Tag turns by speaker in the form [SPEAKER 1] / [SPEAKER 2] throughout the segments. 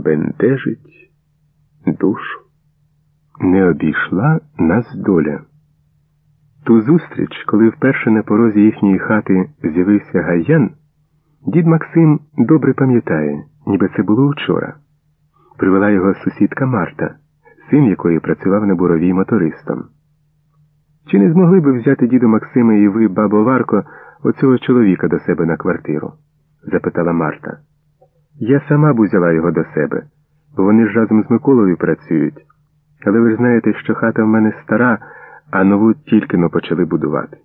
[SPEAKER 1] бентежить душу. Не обійшла нас доля. Ту зустріч, коли вперше на порозі їхньої хати з'явився гаян, дід Максим добре пам'ятає, ніби це було вчора. Привела його сусідка Марта, син якої працював на буровій мотористом. Чи не змогли би взяти діду Максима і ви, бабо Варко, оцього чоловіка до себе на квартиру? запитала Марта. Я сама б узяла його до себе, вони ж разом з Миколою працюють. Але ви ж знаєте, що хата в мене стара, а нову тільки но почали будувати.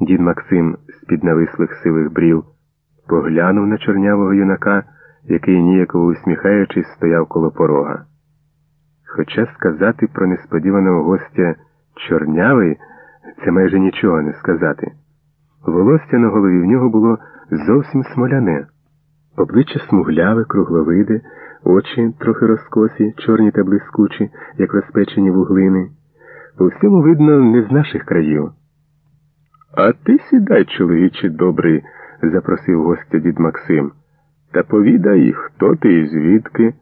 [SPEAKER 1] Дід Максим з-під навислих сивих брів поглянув на чорнявого юнака, який ніяково усміхаючись стояв коло порога. Хоча сказати про несподіваного гостя чорнявий це майже нічого не сказати. Волосся на голові в нього було зовсім смоляне, обличчя смугляве, кругловиде, очі трохи розкосі, чорні та блискучі, як розпечені вуглини. По всьому видно, не з наших країв. А ти сідай, чоловіче добрий, запросив гостя дід Максим, та повідай, хто ти і звідки.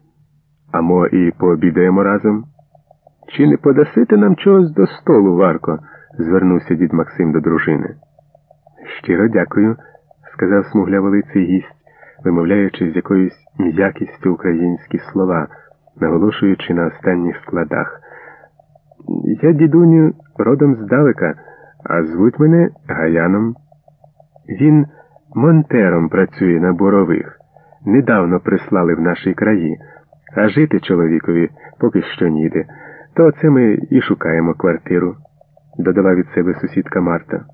[SPEAKER 1] А мо і пообідаємо разом. Чи не подасите нам чогось до столу, Варко? звернувся дід Максим до дружини. Щиро дякую, сказав смугляволиций гість, вимовляючи з якоюсь м'якістю українські слова, наголошуючи на останніх складах. Я, дідуню, родом здалека, а звуть мене Гаяном. Він монтером працює на борових. Недавно прислали в нашій краї, а жити чоловікові поки що ніде. То це ми і шукаємо квартиру, додала від себе сусідка Марта.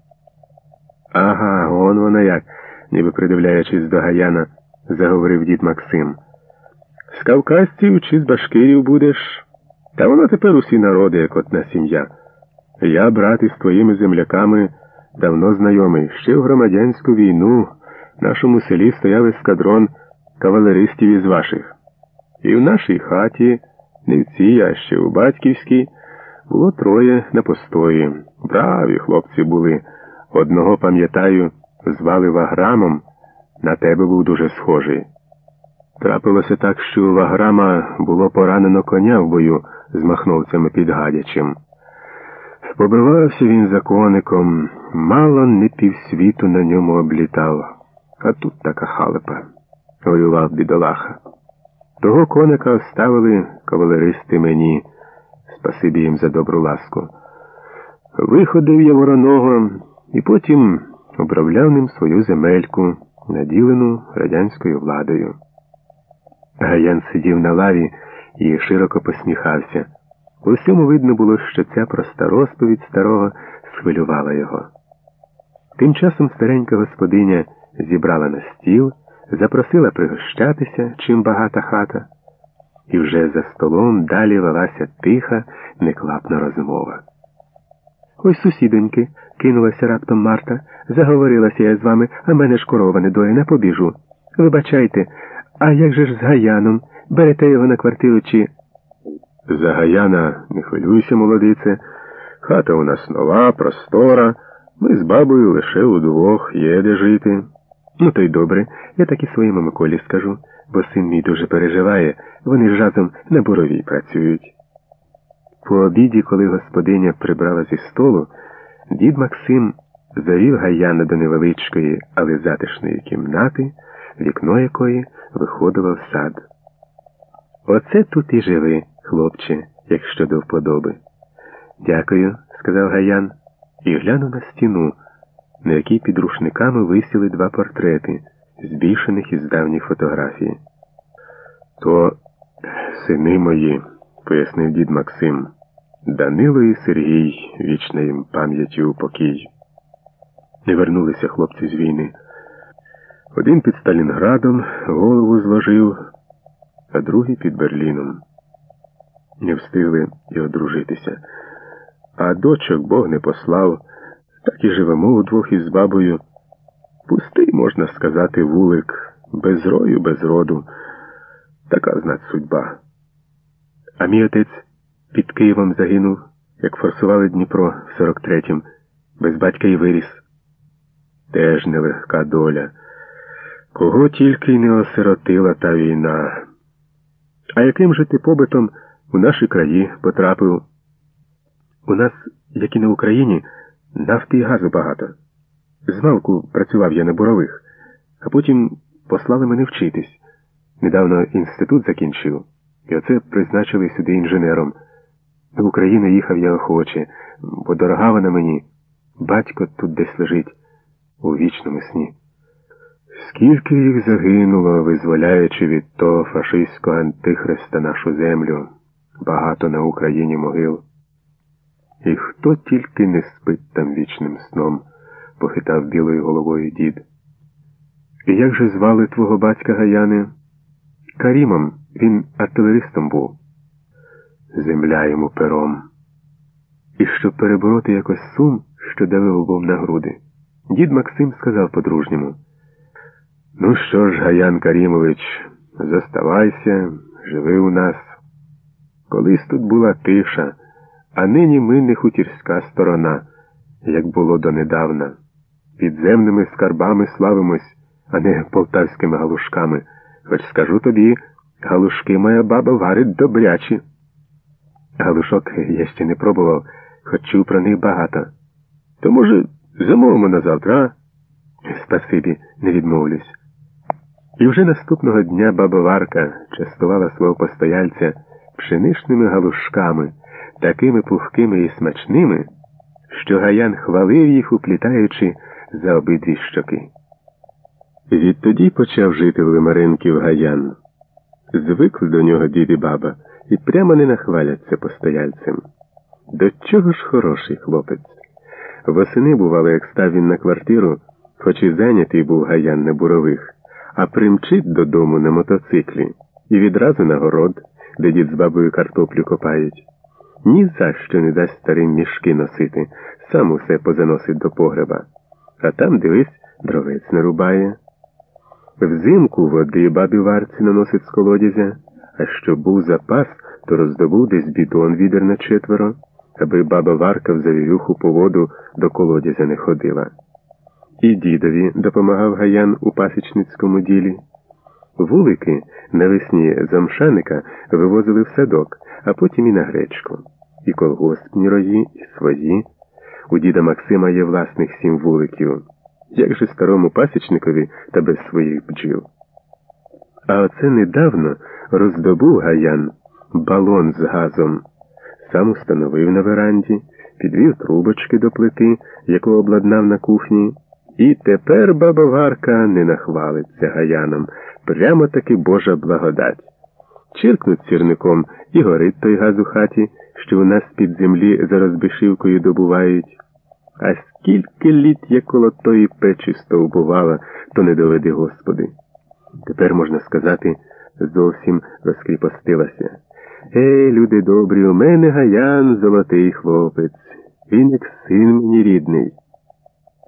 [SPEAKER 1] Ага, он воно як, ніби придивляючись до Гаяна, заговорив дід Максим. З кавказців чи з башкирів будеш? Та воно тепер усі народи, як одна сім'я. Я, брат, із твоїми земляками давно знайомий. Ще в громадянську війну в нашому селі стояв ескадрон кавалеристів із ваших. І в нашій хаті, не в цій, а ще у батьківській, було троє на постої. Браві хлопці були. Одного, пам'ятаю, звали Ваграмом, на тебе був дуже схожий. Трапилося так, що у Ваграма було поранено коня в бою з махновцями під Гадячем. Побивався він за коником, мало не півсвіту на ньому облітав, а тут така халепа, воював бідолаха. Того коника оставили кавалеристи мені, спасибі їм за добру ласку. Виходив я вороного і потім обравляв ним свою земельку, наділену радянською владою. Гаян сидів на лаві і широко посміхався. У всьому видно було, що ця проста розповідь старого схвилювала його. Тим часом старенька господиня зібрала на стіл, запросила пригощатися, чим багата хата, і вже за столом далі велася тиха, неклапна розмова. Ось сусідоньки, кинулася раптом Марта, заговорилася я з вами, а мене ж корова недоїна, побіжу. Вибачайте, а як же ж з Гаяном? Берете його на квартиру чи. За Гаяна не хвилюйся, молодице. Хата у нас нова, простора. Ми з бабою лише удвох є де жити. Ну, то й добре, я так і своєму Миколі скажу, бо син мій дуже переживає, вони ж разом на буровій працюють. По обіді, коли господиня прибрала зі столу, дід Максим завів Гаяна до невеличкої, але затишної кімнати, вікно якої виходило в сад. Оце тут і живи, хлопче, якщо до вподоби. Дякую, сказав Гаян, і глянув на стіну, на якій під рушниками висіли два портрети, збільшених із давніх фотографій. То сини мої, пояснив дід Максим, Данило і Сергій, вічна їм пам'яті у покій. Не вернулися хлопці з війни. Один під Сталінградом голову зложив, а другий під Берліном. Не встигли й одружитися. А дочок Бог не послав, так і живемо удвох із бабою. Пустий, можна сказати, вулик, без рою, без роду. Така знать судьба. А мій отець під Києвом загинув, як форсували Дніпро в 43-м, без батька й виріс. Теж нелегка доля. Кого тільки й не осиротила та війна. А яким же ти побитом у наші краї потрапив? У нас, як і на Україні, нафти і газу багато. Змалку працював я на бурових, а потім послали мене вчитись. Недавно інститут закінчив, і оце призначили сюди інженером. До України їхав я охоче, бо дорога вона мені. Батько тут десь лежить у вічному сні. Скільки їх загинуло, визволяючи від того фашистського антихриста нашу землю, багато на Україні могил. І хто тільки не спить там вічним сном, похитав білою головою дід. І як же звали твого батька Гаяни? Карімом, він артилеристом був. Земля йому пером. І щоб перебороти якось сум, що давив був на груди, дід Максим сказав по-дружньому. Ну що ж, Гаян Карімович, зоставайся, живи у нас. Колись тут була тиша, а нині ми не хутірська сторона, як було донедавна. Підземними скарбами славимось, а не полтавськими галушками. Хоч скажу тобі, галушки моя баба варить добрячі. Галушок я ще не пробував, хоч чув про них багато. То, може, замовимо на завтра, а? Спасибі, не відмовлюсь. І вже наступного дня баба Варка частувала свого постояльця пшеничними галушками, такими пухкими і смачними, що Гаян хвалив їх, уплітаючи за обидві щоки. Відтоді почав жити в Лимаренків Гаян. Звикли до нього дід і баба і прямо не нахваляться постояльцем. До чого ж хороший хлопець? Восени бувало, як став він на квартиру, хоч і зайнятий був Гаян на бурових а примчить додому на мотоциклі і відразу на город, де дід з бабою картоплю копають. Ні за що не дасть старим мішки носити, сам усе позаносить до погреба. А там, дивись, дровець нарубає. Взимку води бабі варці наносить з колодязя, а щоб був запас, то роздобув десь бідон відер на четверо, аби баба Варка в завірюху по воду до колодязя не ходила. І дідові допомагав гаян у пасічницькому ділі. Вулики навесні замшаника вивозили в садок, а потім і на гречку. І колгоспні рої, і свої. У діда Максима є власних сім вуликів. Як же старому пасічникові та без своїх бджіл. А оце недавно роздобув гаян балон з газом, сам установив на веранді, підвів трубочки до плити, яку обладнав на кухні. І тепер баба Варка не нахвалиться гаяном, прямо таки Божа благодать. Чиркнуть сірником і горить той газ у хаті, що у нас під землі за розбишивкою добувають. А скільки літ я коло тої печі стовбувала, то не доведи Господи. Тепер, можна сказати, зовсім розкріпостилася. Ей, люди добрі, у мене гаян золотий хлопець, він як син мені рідний.